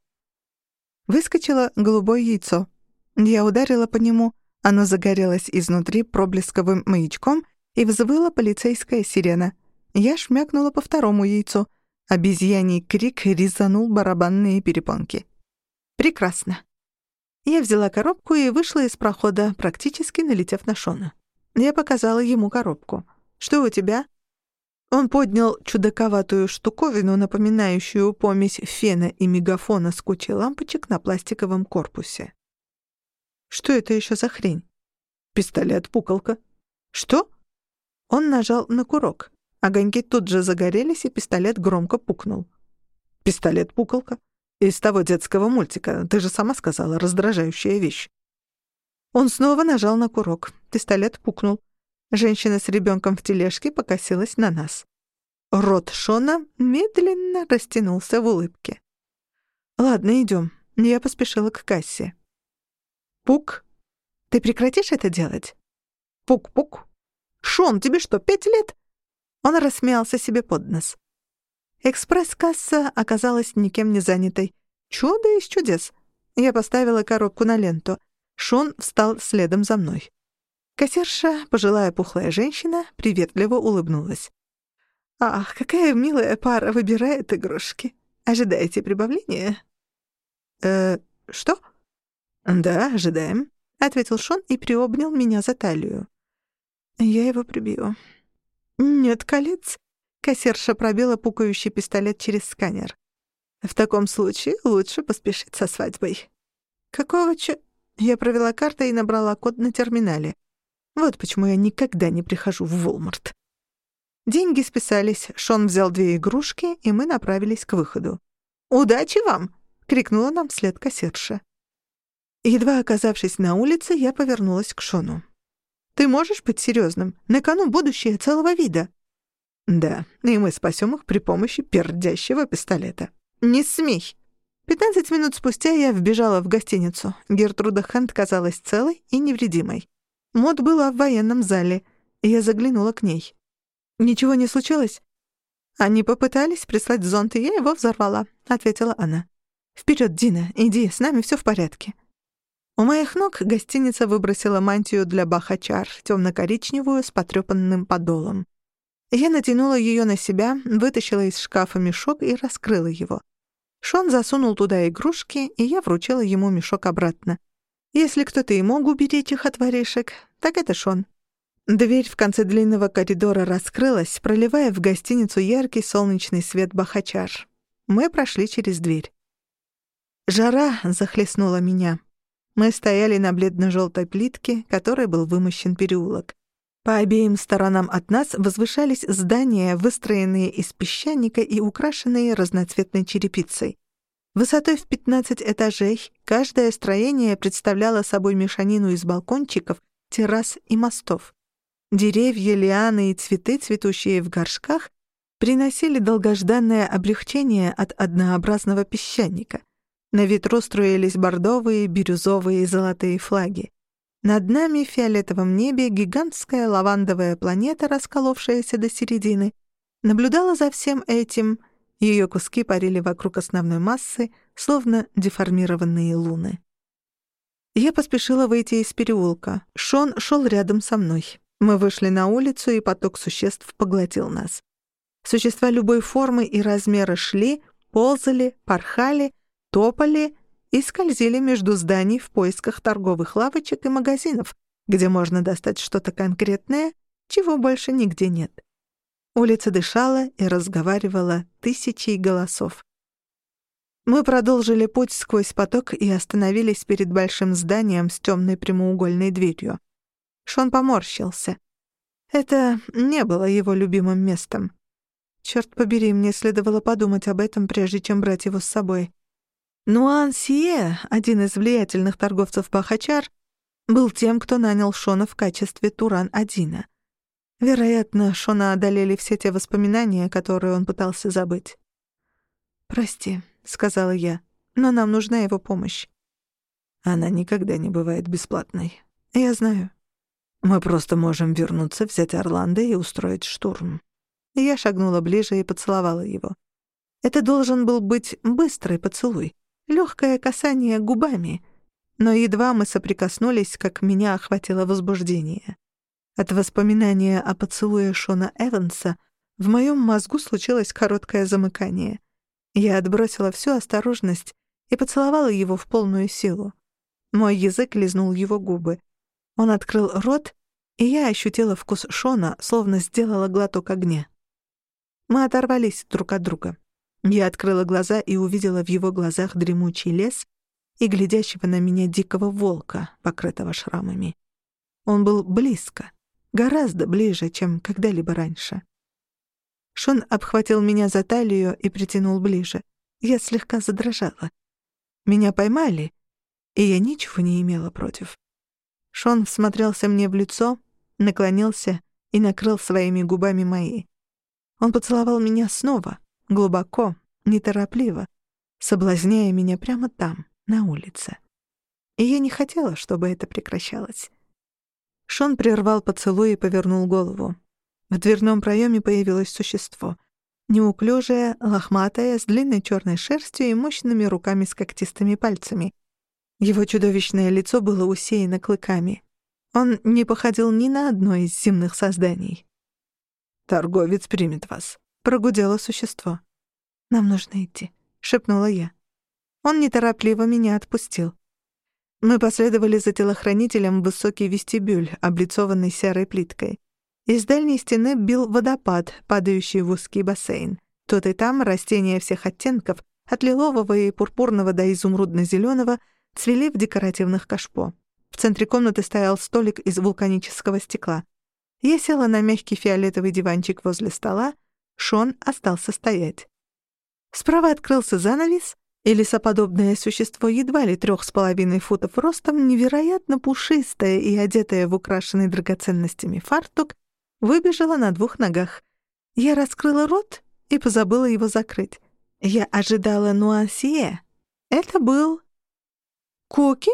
Выскочило голубое яйцо. Я ударила по нему, оно загорелось изнутри проблесковым маячком и взвыла полицейская сирена. Я шмякнула по второму яйцу. Обезьяний крик резанул барабанные перепонки. «Прекрасно». Я взяла коробку и вышла из прохода, практически налетев на Шона. Я показала ему коробку. «Что у тебя?» Он поднял чудаковатую штуковину, напоминающую помесь фена и мегафона с кучей лампочек на пластиковом корпусе. «Что это еще за хрень?» «Пистолет-пуколка». «Что?» Он нажал на курок. Огоньки тут же загорелись, и пистолет громко пукнул. «Пистолет-пуколка? Из того детского мультика. Ты же сама сказала, раздражающая вещь». Он снова нажал на курок. Пистолет пукнул. Женщина с ребенком в тележке покосилась на нас. Рот Шона медленно растянулся в улыбке. «Ладно, идем. Я поспешила к кассе. «Пук, ты прекратишь это делать?» «Пук-пук. Шон, тебе что, пять лет?» Он рассмеялся себе под нос. Экспресс-касса оказалась никем не занятой. Чудо из чудес. Я поставила коробку на ленту. Шон встал следом за мной. Кассирша, пожилая пухлая женщина, приветливо улыбнулась. «Ах, какая милая пара выбирает игрушки. Ожидаете прибавления?» «Э, что?» «Да, ожидаем», — ответил Шон и приобнял меня за талию. «Я его прибью. «Нет колец?» — кассирша пробила пукающий пистолет через сканер. «В таком случае лучше поспешить со свадьбой». «Какого ч...» Я провела картой и набрала код на терминале. Вот почему я никогда не прихожу в Волмарт. Деньги списались, Шон взял две игрушки, и мы направились к выходу. «Удачи вам!» — крикнула нам вслед кассирша. Едва оказавшись на улице, я повернулась к Шону. «Ты можешь быть серьезным? На кону будущее целого вида». «Да, и мы спасем их при помощи пердящего пистолета». «Не смей!» Пятнадцать минут спустя я вбежала в гостиницу. Гертруда Хант казалась целой и невредимой. Мод была в военном зале. Я заглянула к ней. «Ничего не случилось?» «Они попытались прислать зонт, и я его взорвала», — ответила она. «Вперед, Дина, иди, с нами все в порядке». У моих ног гостиница выбросила мантию для бахачар, темно-коричневую, с потрепанным подолом. Я натянула ее на себя, вытащила из шкафа мешок и раскрыла его. Шон засунул туда игрушки, и я вручила ему мешок обратно. Если кто-то и мог уберечь их от воришек, так это Шон. Дверь в конце длинного коридора раскрылась, проливая в гостиницу яркий солнечный свет бахачар. Мы прошли через дверь. Жара захлестнула меня. Мы стояли на бледно-желтой плитке, которой был вымощен переулок. По обеим сторонам от нас возвышались здания, выстроенные из песчаника и украшенные разноцветной черепицей. Высотой в 15 этажей каждое строение представляло собой мешанину из балкончиков, террас и мостов. Деревья, лианы и цветы, цветущие в горшках, приносили долгожданное облегчение от однообразного песчаника. На ветру строились бордовые, бирюзовые и золотые флаги. Над нами в фиолетовом небе гигантская лавандовая планета, расколовшаяся до середины, наблюдала за всем этим. Ее куски парили вокруг основной массы, словно деформированные луны. Я поспешила выйти из переулка. Шон шел рядом со мной. Мы вышли на улицу, и поток существ поглотил нас. Существа любой формы и размера шли, ползали, порхали, топали и скользили между зданий в поисках торговых лавочек и магазинов, где можно достать что-то конкретное, чего больше нигде нет. Улица дышала и разговаривала тысячей голосов. Мы продолжили путь сквозь поток и остановились перед большим зданием с темной прямоугольной дверью. Шон поморщился. Это не было его любимым местом. Черт побери, мне следовало подумать об этом, прежде чем брать его с собой. Нуан Сие, один из влиятельных торговцев Бахачар, был тем, кто нанял Шона в качестве Туран-Адина. Вероятно, Шона одолели все те воспоминания, которые он пытался забыть. «Прости», — сказала я, — «но нам нужна его помощь». Она никогда не бывает бесплатной. Я знаю. Мы просто можем вернуться, взять Орландо и устроить штурм. Я шагнула ближе и поцеловала его. Это должен был быть быстрый поцелуй легкое касание губами, но едва мы соприкоснулись, как меня охватило возбуждение. От воспоминания о поцелуе Шона Эванса в моем мозгу случилось короткое замыкание. Я отбросила всю осторожность и поцеловала его в полную силу. Мой язык лизнул его губы. Он открыл рот, и я ощутила вкус Шона, словно сделала глоток огня. Мы оторвались друг от друга. Я открыла глаза и увидела в его глазах дремучий лес и глядящего на меня дикого волка, покрытого шрамами. Он был близко, гораздо ближе, чем когда-либо раньше. Шон обхватил меня за талию и притянул ближе. Я слегка задрожала. Меня поймали, и я ничего не имела против. Шон всмотрелся мне в лицо, наклонился и накрыл своими губами мои. Он поцеловал меня снова — глубоко, неторопливо, соблазняя меня прямо там, на улице. И я не хотела, чтобы это прекращалось. Шон прервал поцелуй и повернул голову. В дверном проеме появилось существо. Неуклюжее, лохматое, с длинной черной шерстью и мощными руками с когтистыми пальцами. Его чудовищное лицо было усеяно клыками. Он не походил ни на одно из земных созданий. «Торговец примет вас», Прогудело существо. «Нам нужно идти», — шепнула я. Он неторопливо меня отпустил. Мы последовали за телохранителем в высокий вестибюль, облицованный серой плиткой. Из дальней стены бил водопад, падающий в узкий бассейн. Тут и там растения всех оттенков, от лилового и пурпурного до изумрудно-зелёного, цвели в декоративных кашпо. В центре комнаты стоял столик из вулканического стекла. Я села на мягкий фиолетовый диванчик возле стола, Шон остался стоять. Справа открылся занавес, и лесоподобное существо едва ли трех с половиной футов ростом, невероятно пушистое и одетое в украшенный драгоценностями фартук, выбежало на двух ногах. Я раскрыла рот и позабыла его закрыть. Я ожидала нуансье. Это был... Коки?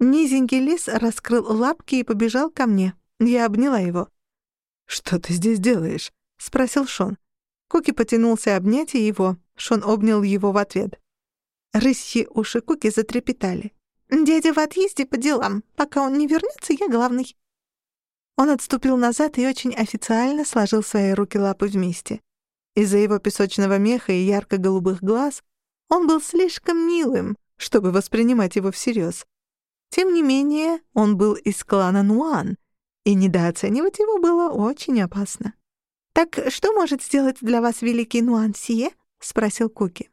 Низенький лис раскрыл лапки и побежал ко мне. Я обняла его. «Что ты здесь делаешь?» — спросил Шон. Куки потянулся обнять его. Шон обнял его в ответ. Рысьи уши Куки затрепетали. «Дядя в отъезде по делам. Пока он не вернется, я главный». Он отступил назад и очень официально сложил свои руки-лапы вместе. Из-за его песочного меха и ярко-голубых глаз он был слишком милым, чтобы воспринимать его всерьез. Тем не менее, он был из клана Нуан, и недооценивать его было очень опасно. «Так что может сделать для вас великий Нуансие?» — спросил Куки.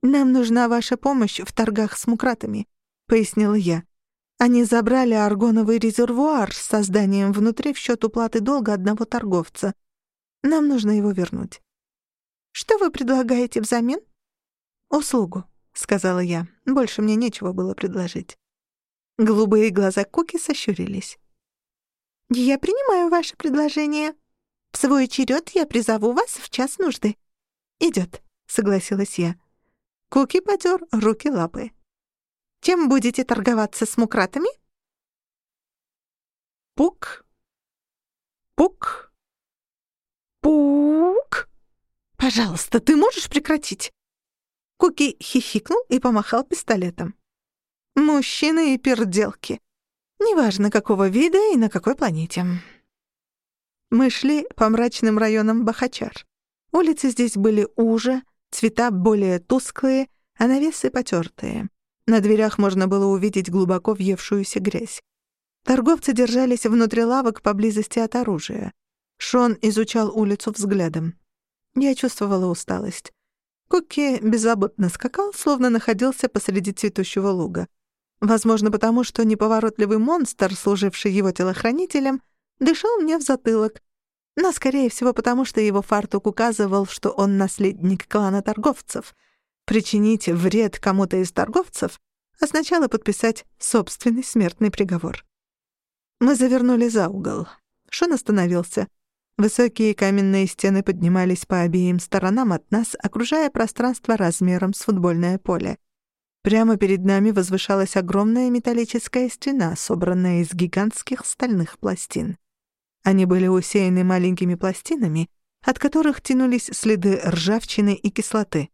«Нам нужна ваша помощь в торгах с мукратами», — пояснила я. «Они забрали аргоновый резервуар с созданием внутри в счет уплаты долга одного торговца. Нам нужно его вернуть». «Что вы предлагаете взамен?» «Услугу», — сказала я. Больше мне нечего было предложить. Голубые глаза Куки сощурились. «Я принимаю ваше предложение. В свой черед я призову вас в час нужды». «Идет», — согласилась я. Куки потер руки-лапы. «Чем будете торговаться с мукратами?» Пук. Пук. Пук. «Пожалуйста, ты можешь прекратить?» Куки хихикнул и помахал пистолетом. «Мужчины и перделки. Неважно, какого вида и на какой планете». Мы шли по мрачным районам Бахачар. Улицы здесь были уже, Цвета более тусклые, а навесы потертые. На дверях можно было увидеть глубоко въевшуюся грязь. Торговцы держались внутри лавок поблизости от оружия. Шон изучал улицу взглядом. Я чувствовала усталость. Куки беззаботно скакал, словно находился посреди цветущего луга. Возможно, потому что неповоротливый монстр, служивший его телохранителем, дышал мне в затылок, но, скорее всего, потому что его фартук указывал, что он наследник клана торговцев. Причинить вред кому-то из торговцев означало подписать собственный смертный приговор. Мы завернули за угол. Шон остановился. Высокие каменные стены поднимались по обеим сторонам от нас, окружая пространство размером с футбольное поле. Прямо перед нами возвышалась огромная металлическая стена, собранная из гигантских стальных пластин. Они были усеяны маленькими пластинами, от которых тянулись следы ржавчины и кислоты.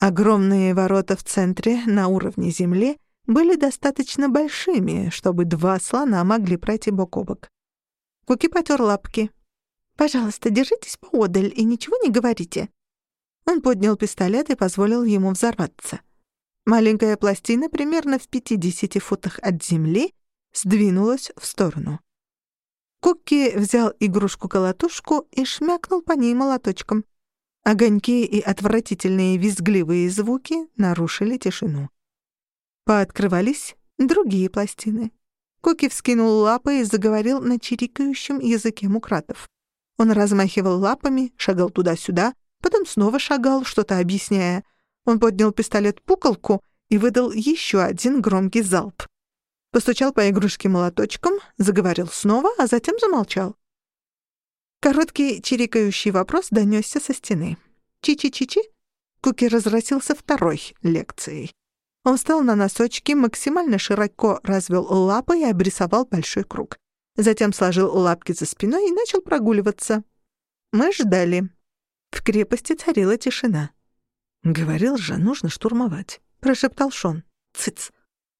Огромные ворота в центре, на уровне земли, были достаточно большими, чтобы два слона могли пройти бок о бок. Куки потер лапки. «Пожалуйста, держитесь поодаль и ничего не говорите». Он поднял пистолет и позволил ему взорваться. Маленькая пластина, примерно в 50 футах от земли, сдвинулась в сторону. Кукки взял игрушку-колотушку и шмякнул по ней молоточком. Огоньки и отвратительные визгливые звуки нарушили тишину. Пооткрывались другие пластины. Куки вскинул лапы и заговорил на чирикающем языке мукратов. Он размахивал лапами, шагал туда-сюда, потом снова шагал, что-то объясняя. Он поднял пистолет-пуколку и выдал еще один громкий залп. Постучал по игрушке молоточком, заговорил снова, а затем замолчал. Короткий чирикающий вопрос донёсся со стены. «Чи-чи-чи-чи?» Куки разразился второй лекцией. Он встал на носочки, максимально широко развел лапы и обрисовал большой круг. Затем сложил лапки за спиной и начал прогуливаться. Мы ждали. В крепости царила тишина. «Говорил же, нужно штурмовать», — прошептал Шон. «Цыц!»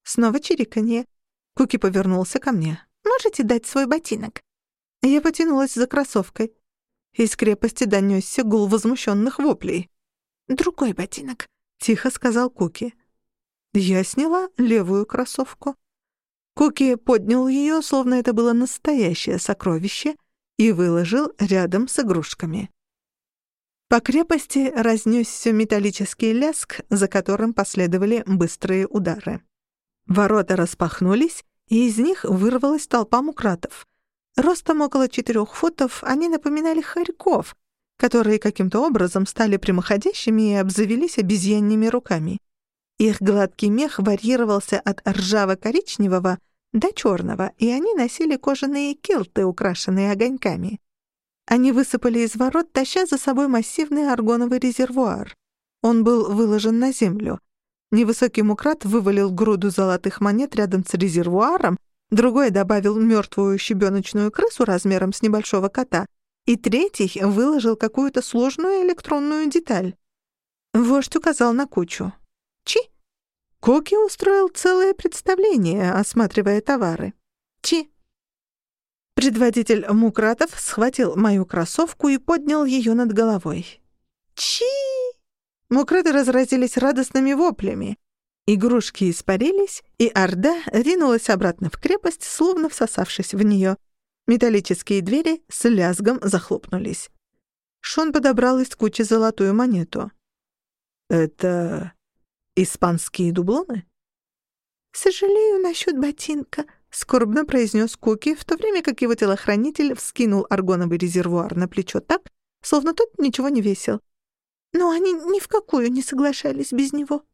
Снова чириканье. Куки повернулся ко мне. «Можете дать свой ботинок?» Я потянулась за кроссовкой. Из крепости донёсся гул возмущённых воплей. «Другой ботинок», — тихо сказал Куки. Я сняла левую кроссовку. Куки поднял её, словно это было настоящее сокровище, и выложил рядом с игрушками. По крепости разнесся металлический ляск, за которым последовали быстрые удары. Ворота распахнулись, и из них вырвалась толпа мукратов. Ростом около четырех футов они напоминали хорьков, которые каким-то образом стали прямоходящими и обзавелись обезьянными руками. Их гладкий мех варьировался от ржаво-коричневого до черного, и они носили кожаные килты, украшенные огоньками. Они высыпали из ворот, таща за собой массивный аргоновый резервуар. Он был выложен на землю. Невысокий мукрат вывалил груду золотых монет рядом с резервуаром, другой добавил мертвую щебеночную крысу размером с небольшого кота, и третий выложил какую-то сложную электронную деталь. Вождь указал на кучу. «Чи?» Коки устроил целое представление, осматривая товары. «Чи?» Предводитель Мукратов схватил мою кроссовку и поднял ее над головой. «Чи!» Мукраты разразились радостными воплями. Игрушки испарились, и Орда ринулась обратно в крепость, словно всосавшись в нее. Металлические двери с лязгом захлопнулись. Шон подобрал из кучи золотую монету. «Это испанские дублоны?» «Сожалею насчет ботинка», — скорбно произнес Куки, в то время как его телохранитель вскинул аргоновый резервуар на плечо так, словно тот ничего не весил. Но они ни в какую не соглашались без него.